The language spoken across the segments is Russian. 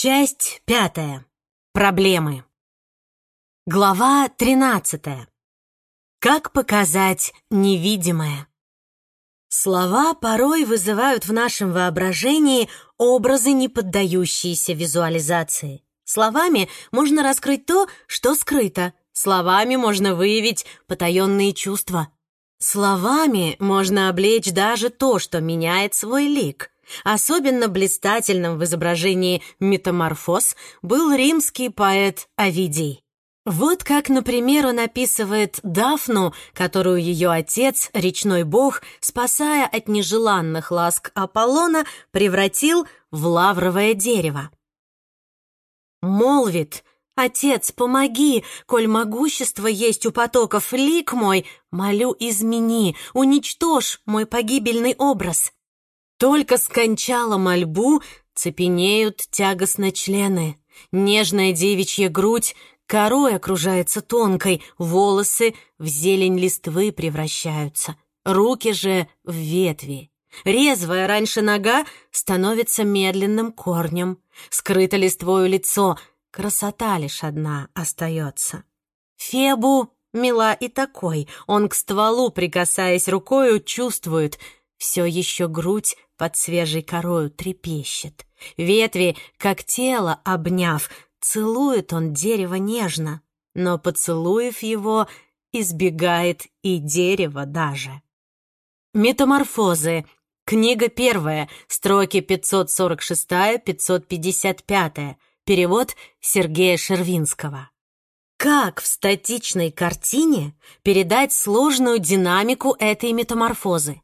Часть пятая. Проблемы. Глава тринадцатая. Как показать невидимое? Слова порой вызывают в нашем воображении образы, не поддающиеся визуализации. Словами можно раскрыть то, что скрыто. Словами можно выявить потаенные чувства. Словами можно облечь даже то, что меняет свой лик. Особенно блистательным в изображении метаморфоз был римский поэт Овидий. Вот как, например, он описывает Дафну, которую ее отец, речной бог, спасая от нежеланных ласк Аполлона, превратил в лавровое дерево. Молвит, «Отец, помоги, коль могущество есть у потоков, лик мой, молю, измени, уничтожь мой погибельный образ». Только скончала мольбу, цепенеют тягостно члены. Нежная девичья грудь корой окружается тонкой, волосы в зелень листвы превращаются, руки же в ветви. Резвая раньше нога становится медленным корнем, скрыто листвою лицо — Красота лишь одна остается. Фебу мила и такой, он к стволу, прикасаясь рукою, чувствует, все еще грудь под свежей корою трепещет. Ветви, как тело обняв, целует он дерево нежно, но, поцелуев его, избегает и дерево даже. Метаморфозы. Книга первая, строки 546-555. Перевод Сергея Шервинского. Как в статичной картине передать сложную динамику этой метаморфозы?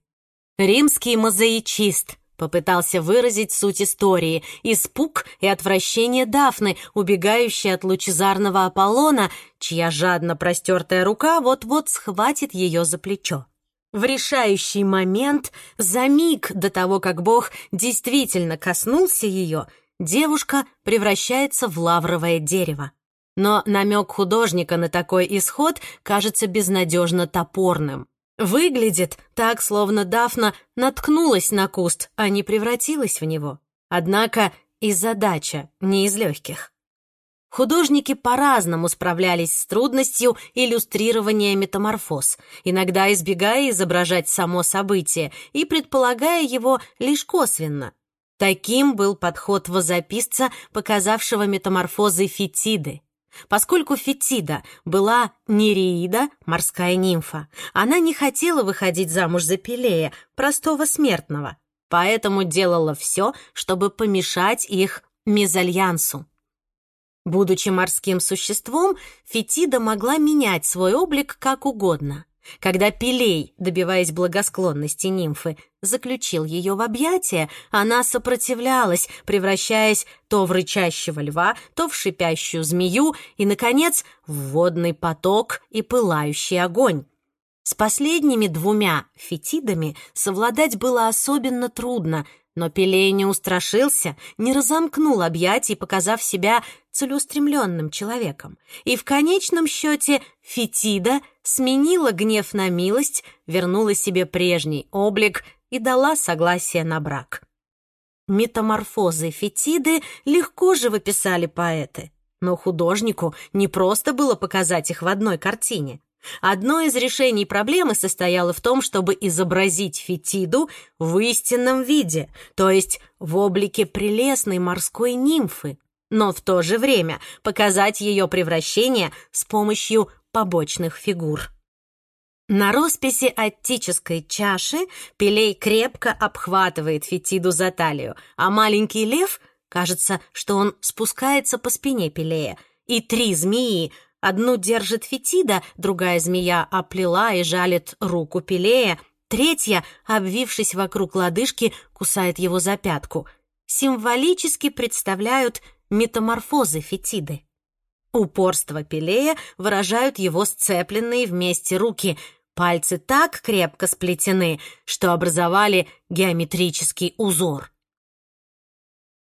Римский мозаичист попытался выразить суть истории, испуг и отвращение Дафны, убегающей от лучезарного Аполлона, чья жадно простертая рука вот-вот схватит ее за плечо. В решающий момент, за миг до того, как Бог действительно коснулся ее, девушка превращается в лавровое дерево. Но намек художника на такой исход кажется безнадежно топорным. Выглядит так, словно Дафна наткнулась на куст, а не превратилась в него. Однако и задача не из легких. Художники по-разному справлялись с трудностью иллюстрирования метаморфоз, иногда избегая изображать само событие и предполагая его лишь косвенно, Таким был подход возописца, показавшего метаморфозы Фетиды. Поскольку Фетида была Нереида, морская нимфа, она не хотела выходить замуж за Пелея, простого смертного, поэтому делала все, чтобы помешать их мезальянсу. Будучи морским существом, Фетида могла менять свой облик как угодно. Когда Пелей, добиваясь благосклонности нимфы, заключил ее в объятия, она сопротивлялась, превращаясь то в рычащего льва, то в шипящую змею и, наконец, в водный поток и пылающий огонь. С последними двумя фетидами совладать было особенно трудно, но Пелей не устрашился, не разомкнул объятий, показав себя целеустремленным человеком. И в конечном счете Фетида сменила гнев на милость, вернула себе прежний облик и дала согласие на брак. Метаморфозы Фетиды легко же выписали поэты, но художнику не просто было показать их в одной картине. Одно из решений проблемы состояло в том, чтобы изобразить Фетиду в истинном виде, то есть в облике прелестной морской нимфы, но в то же время показать ее превращение с помощью побочных фигур. На росписи аттической чаши Пелей крепко обхватывает Фетиду за талию, а маленький лев, кажется, что он спускается по спине Пелея, и три змеи Одну держит Фетида, другая змея оплела и жалит руку Пелея, третья, обвившись вокруг лодыжки, кусает его за пятку. Символически представляют метаморфозы Фетиды. Упорство Пелея выражают его сцепленные вместе руки. Пальцы так крепко сплетены, что образовали геометрический узор.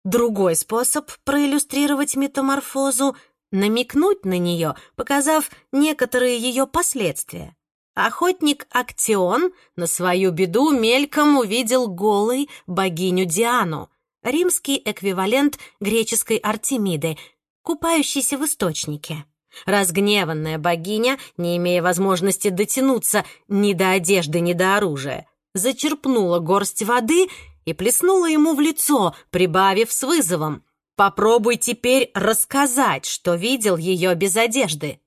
Другой способ проиллюстрировать метаморфозу намекнуть на нее, показав некоторые ее последствия. Охотник Актион на свою беду мельком увидел голой богиню Диану. римский эквивалент греческой Артемиды, купающийся в источнике. Разгневанная богиня, не имея возможности дотянуться ни до одежды, ни до оружия, зачерпнула горсть воды и плеснула ему в лицо, прибавив с вызовом. «Попробуй теперь рассказать, что видел ее без одежды».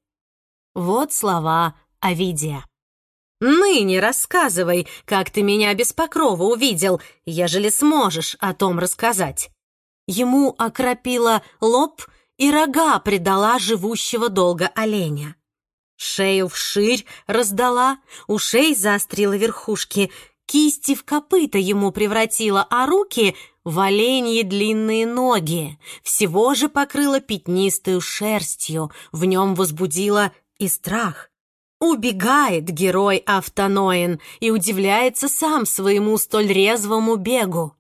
Вот слова Овидия. «Ныне рассказывай, как ты меня без покрова увидел, ежели сможешь о том рассказать». Ему окропила лоб и рога придала живущего долго оленя. Шею вширь раздала, ушей заострила верхушки, кисти в копыта ему превратила, а руки в оленьи длинные ноги. Всего же покрыла пятнистую шерстью, в нем возбудила и страх. Убегает герой Автоноин и удивляется сам своему столь резвому бегу.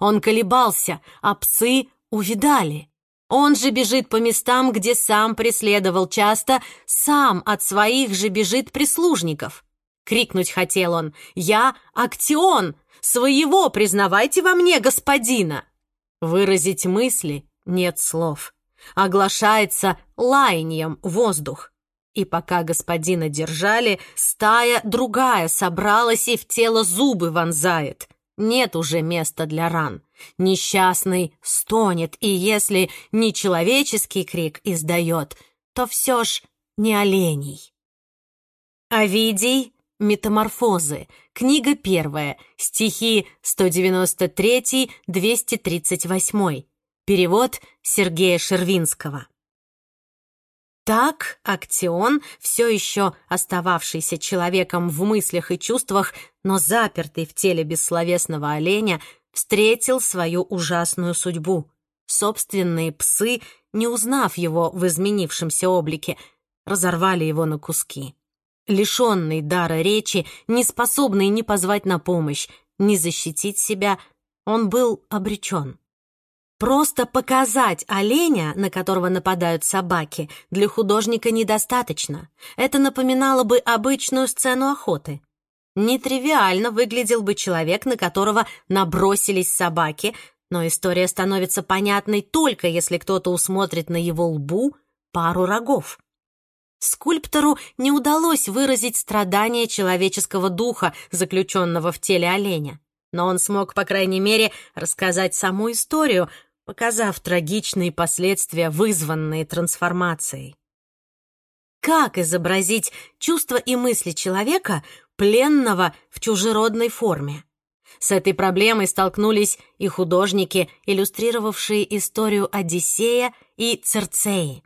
Он колебался, а псы увидали. Он же бежит по местам, где сам преследовал часто, сам от своих же бежит прислужников. Крикнуть хотел он «Я Актион! Своего признавайте во мне, господина!» Выразить мысли нет слов. Оглашается лаяньем воздух. И пока господина держали, стая другая собралась и в тело зубы вонзает. Нет уже места для ран. Несчастный стонет, и если не человеческий крик издает, то все ж не оленей. Овидий «Метаморфозы», книга первая, стихи 193-238, перевод Сергея Шервинского. Так Актион, все еще остававшийся человеком в мыслях и чувствах, но запертый в теле бессловесного оленя, встретил свою ужасную судьбу. Собственные псы, не узнав его в изменившемся облике, разорвали его на куски. Лишенный дара речи, не способный ни позвать на помощь, ни защитить себя, он был обречен. Просто показать оленя, на которого нападают собаки, для художника недостаточно. Это напоминало бы обычную сцену охоты. Нетривиально выглядел бы человек, на которого набросились собаки, но история становится понятной только если кто-то усмотрит на его лбу пару рогов. Скульптору не удалось выразить страдания человеческого духа, заключенного в теле оленя. Но он смог, по крайней мере, рассказать саму историю, показав трагичные последствия, вызванные трансформацией. Как изобразить чувства и мысли человека, пленного в чужеродной форме? С этой проблемой столкнулись и художники, иллюстрировавшие историю Одиссея и Церцеи.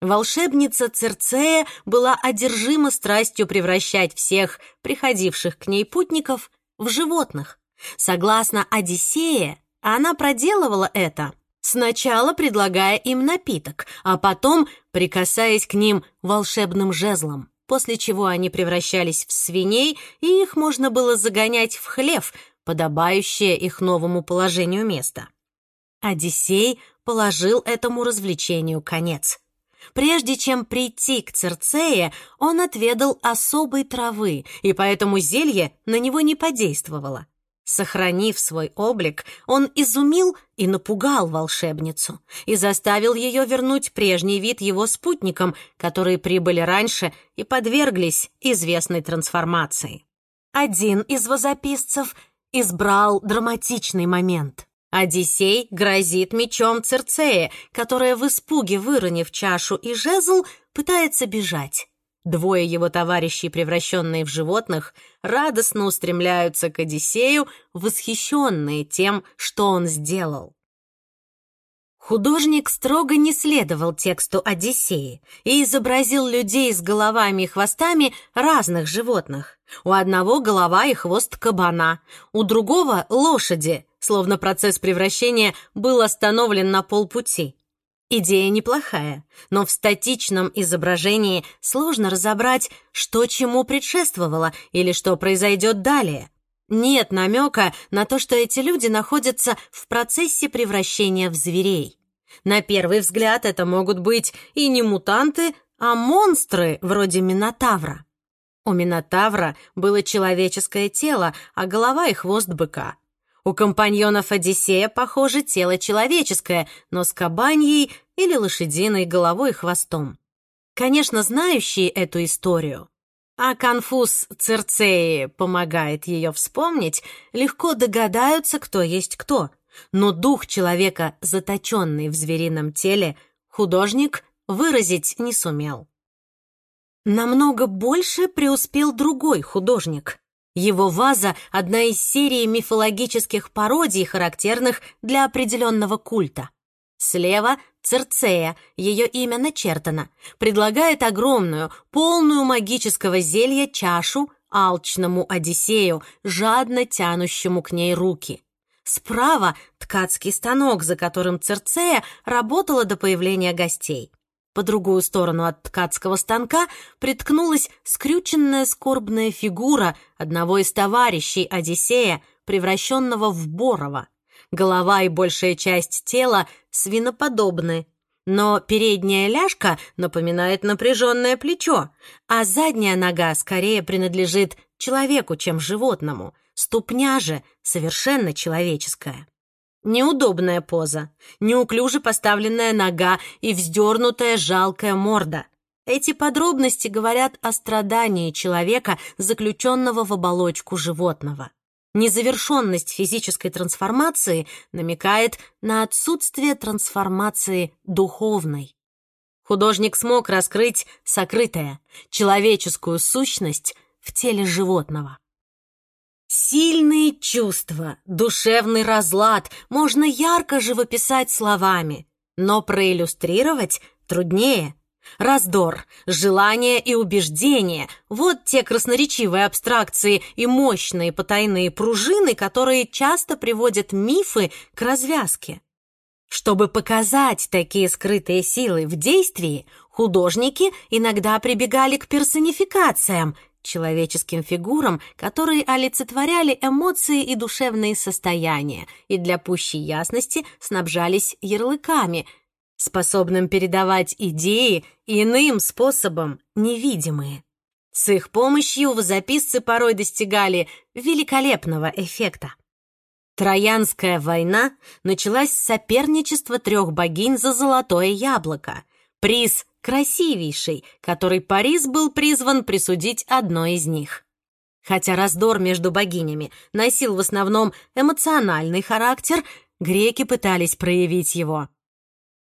Волшебница Церцея была одержима страстью превращать всех приходивших к ней путников в животных. Согласно Одиссее, она проделывала это, сначала предлагая им напиток, а потом прикасаясь к ним волшебным жезлом, после чего они превращались в свиней, и их можно было загонять в хлев, подобающее их новому положению место. Одиссей положил этому развлечению конец. Прежде чем прийти к Церцее, он отведал особой травы, и поэтому зелье на него не подействовало. Сохранив свой облик, он изумил и напугал волшебницу и заставил ее вернуть прежний вид его спутникам, которые прибыли раньше и подверглись известной трансформации. Один из возописцев избрал драматичный момент. Одиссей грозит мечом Церцея, которая в испуге, выронив чашу и жезл, пытается бежать. Двое его товарищей, превращенные в животных, радостно устремляются к Одиссею, восхищенные тем, что он сделал. Художник строго не следовал тексту Одиссеи и изобразил людей с головами и хвостами разных животных. У одного голова и хвост кабана, у другого — лошади, словно процесс превращения был остановлен на полпути. Идея неплохая, но в статичном изображении сложно разобрать, что чему предшествовало или что произойдет далее. Нет намека на то, что эти люди находятся в процессе превращения в зверей. На первый взгляд это могут быть и не мутанты, а монстры вроде Минотавра. У Минотавра было человеческое тело, а голова и хвост быка. У компаньонов Одиссея, похоже, тело человеческое, но с кабаньей или лошадиной головой и хвостом. Конечно, знающие эту историю, а конфуз Церцеи помогает ее вспомнить, легко догадаются, кто есть кто. Но дух человека, заточенный в зверином теле, художник выразить не сумел. Намного больше преуспел другой художник. Его ваза — одна из серии мифологических пародий, характерных для определенного культа. Слева — Церцея, ее имя начертано, предлагает огромную, полную магического зелья чашу алчному Одиссею, жадно тянущему к ней руки. Справа — ткацкий станок, за которым Церцея работала до появления гостей. По другую сторону от ткацкого станка приткнулась скрюченная скорбная фигура одного из товарищей Одиссея, превращенного в Борова. Голова и большая часть тела свиноподобны, но передняя ляжка напоминает напряженное плечо, а задняя нога скорее принадлежит человеку, чем животному. Ступня же совершенно человеческая. Неудобная поза, неуклюже поставленная нога и вздернутая жалкая морда. Эти подробности говорят о страдании человека, заключенного в оболочку животного. Незавершенность физической трансформации намекает на отсутствие трансформации духовной. Художник смог раскрыть сокрытое, человеческую сущность в теле животного. Сильные чувства, душевный разлад можно ярко живописать словами, но проиллюстрировать труднее. Раздор, желание и убеждение — вот те красноречивые абстракции и мощные потайные пружины, которые часто приводят мифы к развязке. Чтобы показать такие скрытые силы в действии, художники иногда прибегали к персонификациям — человеческим фигурам, которые олицетворяли эмоции и душевные состояния и для пущей ясности снабжались ярлыками, способным передавать идеи иным способом, невидимые. С их помощью возописцы порой достигали великолепного эффекта. Троянская война началась с соперничества трех богинь за золотое яблоко. Приз красивейший, который Парис был призван присудить одной из них. Хотя раздор между богинями носил в основном эмоциональный характер, греки пытались проявить его.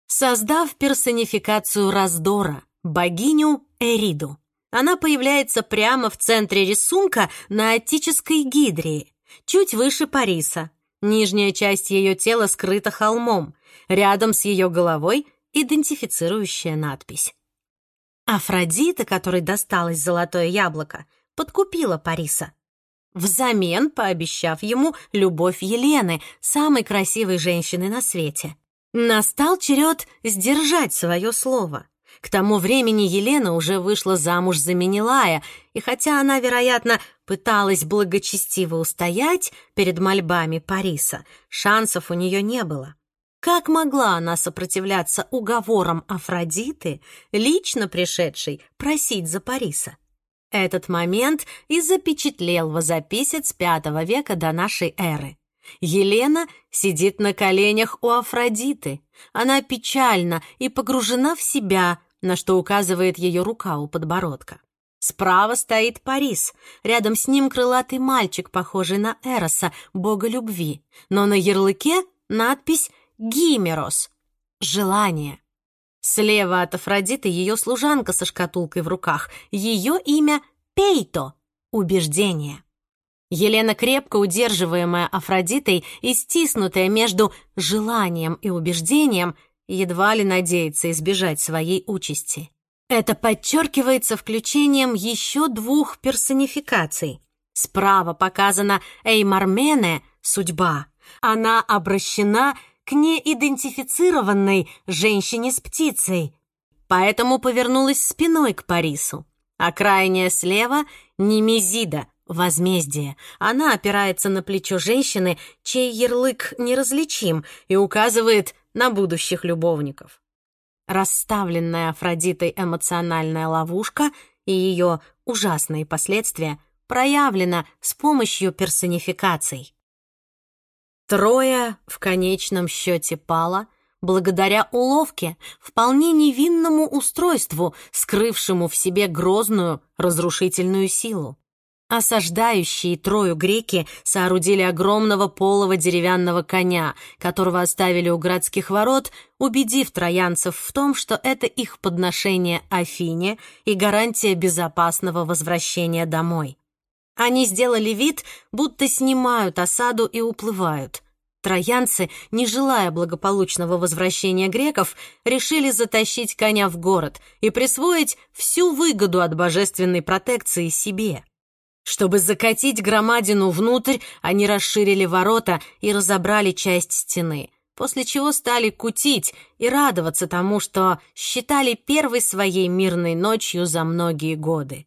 Создав персонификацию раздора, богиню Эриду. Она появляется прямо в центре рисунка на отической гидрии, чуть выше Париса. Нижняя часть ее тела скрыта холмом. Рядом с ее головой идентифицирующая надпись. Афродита, которой досталось золотое яблоко, подкупила Париса, взамен пообещав ему любовь Елены, самой красивой женщины на свете. Настал черед сдержать свое слово. К тому времени Елена уже вышла замуж за Менелая, и хотя она, вероятно, пыталась благочестиво устоять перед мольбами Париса, шансов у нее не было. Как могла она сопротивляться уговорам Афродиты, лично пришедшей просить за Париса? Этот момент и запечатлел возописец V века до нашей эры. Елена сидит на коленях у Афродиты. Она печальна и погружена в себя, на что указывает ее рука у подбородка. Справа стоит Парис, рядом с ним крылатый мальчик, похожий на Эроса, бога любви, но на ярлыке надпись Гимерос — желание. Слева от Афродиты ее служанка со шкатулкой в руках. Ее имя Пейто — убеждение. Елена, крепко удерживаемая Афродитой и стиснутая между желанием и убеждением, едва ли надеется избежать своей участи. Это подчеркивается включением еще двух персонификаций. Справа показана Эймармене — судьба. Она обращена к неидентифицированной женщине с птицей, поэтому повернулась спиной к Парису. А крайняя слева — Немезида, возмездие. Она опирается на плечо женщины, чей ярлык неразличим и указывает на будущих любовников. Расставленная Афродитой эмоциональная ловушка и ее ужасные последствия проявлена с помощью персонификаций. Троя в конечном счете пала благодаря уловке, вполне невинному устройству, скрывшему в себе грозную разрушительную силу. Осаждающие Трою греки соорудили огромного полого деревянного коня, которого оставили у городских ворот, убедив троянцев в том, что это их подношение Афине и гарантия безопасного возвращения домой. Они сделали вид, будто снимают осаду и уплывают. Троянцы, не желая благополучного возвращения греков, решили затащить коня в город и присвоить всю выгоду от божественной протекции себе. Чтобы закатить громадину внутрь, они расширили ворота и разобрали часть стены, после чего стали кутить и радоваться тому, что считали первой своей мирной ночью за многие годы.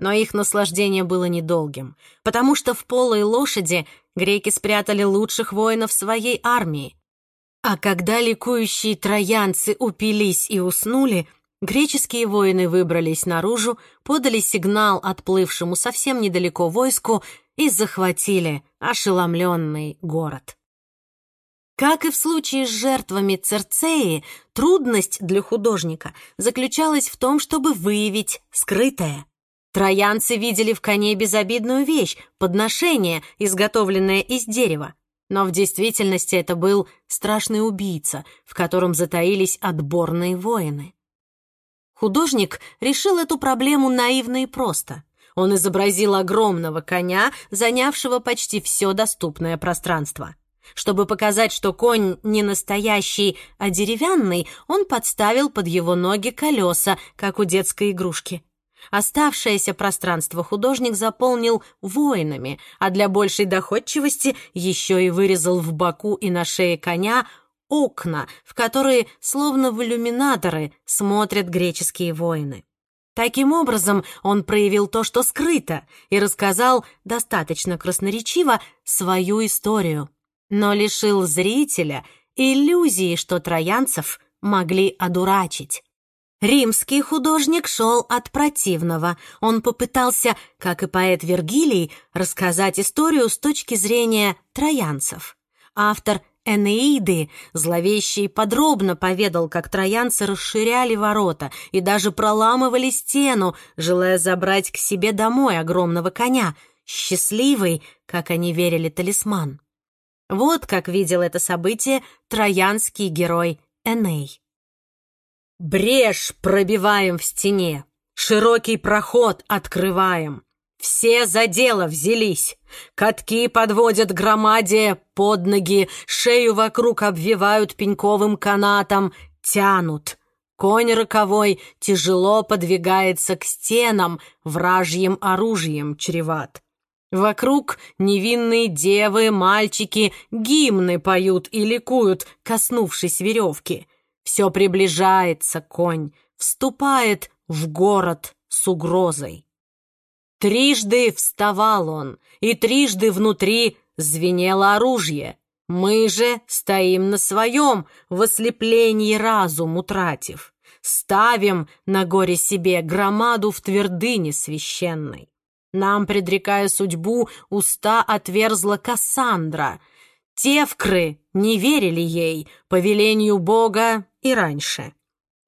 Но их наслаждение было недолгим, потому что в полой лошади греки спрятали лучших воинов своей армии. А когда ликующие троянцы упились и уснули, Греческие воины выбрались наружу, подали сигнал отплывшему совсем недалеко войску и захватили ошеломленный город. Как и в случае с жертвами Церцеи, трудность для художника заключалась в том, чтобы выявить скрытое. Троянцы видели в коне безобидную вещь, подношение, изготовленное из дерева. Но в действительности это был страшный убийца, в котором затаились отборные воины. Художник решил эту проблему наивно и просто. Он изобразил огромного коня, занявшего почти все доступное пространство. Чтобы показать, что конь не настоящий, а деревянный, он подставил под его ноги колеса, как у детской игрушки. Оставшееся пространство художник заполнил воинами, а для большей доходчивости еще и вырезал в боку и на шее коня окна, в которые, словно в иллюминаторы, смотрят греческие воины. Таким образом, он проявил то, что скрыто, и рассказал достаточно красноречиво свою историю, но лишил зрителя иллюзии, что троянцев могли одурачить. Римский художник шел от противного. Он попытался, как и поэт Вергилий, рассказать историю с точки зрения троянцев. Автор Энеиды зловеще и подробно поведал, как троянцы расширяли ворота и даже проламывали стену, желая забрать к себе домой огромного коня, счастливый, как они верили, талисман. Вот как видел это событие троянский герой Эней. «Брешь пробиваем в стене, широкий проход открываем, все за дело взялись. Катки подводят громаде под ноги, шею вокруг обвивают пеньковым канатом, тянут. Конь роковой тяжело подвигается к стенам, вражьим оружием чреват. Вокруг невинные девы, мальчики гимны поют и ликуют, коснувшись веревки. Все приближается конь, вступает в город с угрозой. Трижды вставал он, и трижды внутри звенело оружие. Мы же стоим на своем, в ослеплении разум утратив. Ставим на горе себе громаду в твердыне священной. Нам, предрекая судьбу, уста отверзла Кассандра. Тевкры не верили ей, по велению Бога и раньше.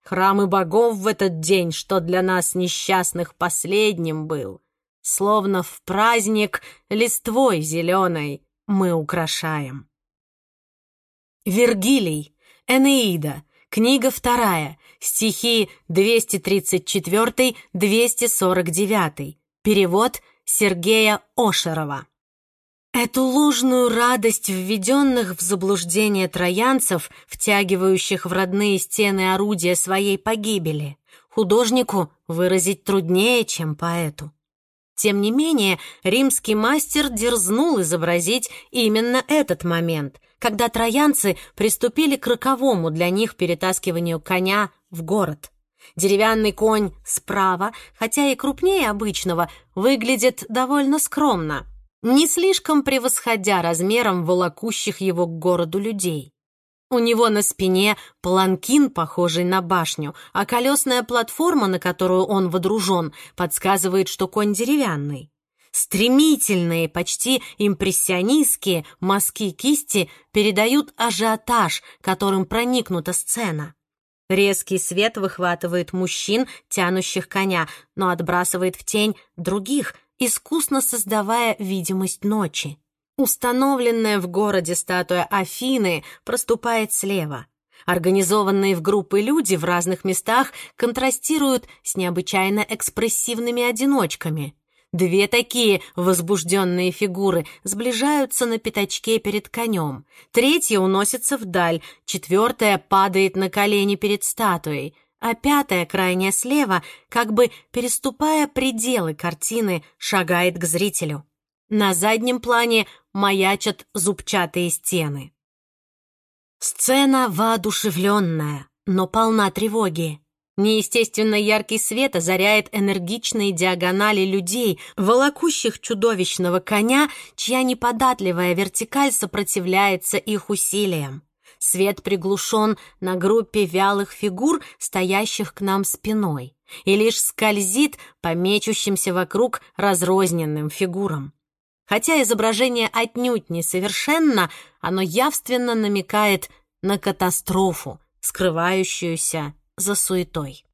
Храмы богов в этот день, что для нас несчастных последним был, Словно в праздник листвой зеленой мы украшаем. Вергилий, Энеида, книга вторая, стихи 234-249, перевод Сергея Ошерова. Эту ложную радость введенных в заблуждение троянцев, втягивающих в родные стены орудия своей погибели, художнику выразить труднее, чем поэту. Тем не менее, римский мастер дерзнул изобразить именно этот момент, когда троянцы приступили к роковому для них перетаскиванию коня в город. Деревянный конь справа, хотя и крупнее обычного, выглядит довольно скромно, не слишком превосходя размером волокущих его к городу людей. У него на спине паланкин, похожий на башню, а колесная платформа, на которую он водружен, подсказывает, что конь деревянный. Стремительные, почти импрессионистские мазки кисти передают ажиотаж, которым проникнута сцена. Резкий свет выхватывает мужчин, тянущих коня, но отбрасывает в тень других, искусно создавая видимость ночи. Установленная в городе статуя Афины проступает слева. Организованные в группы люди в разных местах контрастируют с необычайно экспрессивными одиночками. Две такие возбужденные фигуры сближаются на пятачке перед конем. Третья уносится вдаль, четвертая падает на колени перед статуей, а пятая, крайняя слева, как бы переступая пределы картины, шагает к зрителю. На заднем плане маячат зубчатые стены. Сцена воодушевленная, но полна тревоги. Неестественно яркий свет озаряет энергичные диагонали людей, волокущих чудовищного коня, чья неподатливая вертикаль сопротивляется их усилиям. Свет приглушен на группе вялых фигур, стоящих к нам спиной, и лишь скользит по мечущимся вокруг разрозненным фигурам. Хотя изображение отнюдь не совершенно, оно явственно намекает на катастрофу, скрывающуюся за суетой.